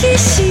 きし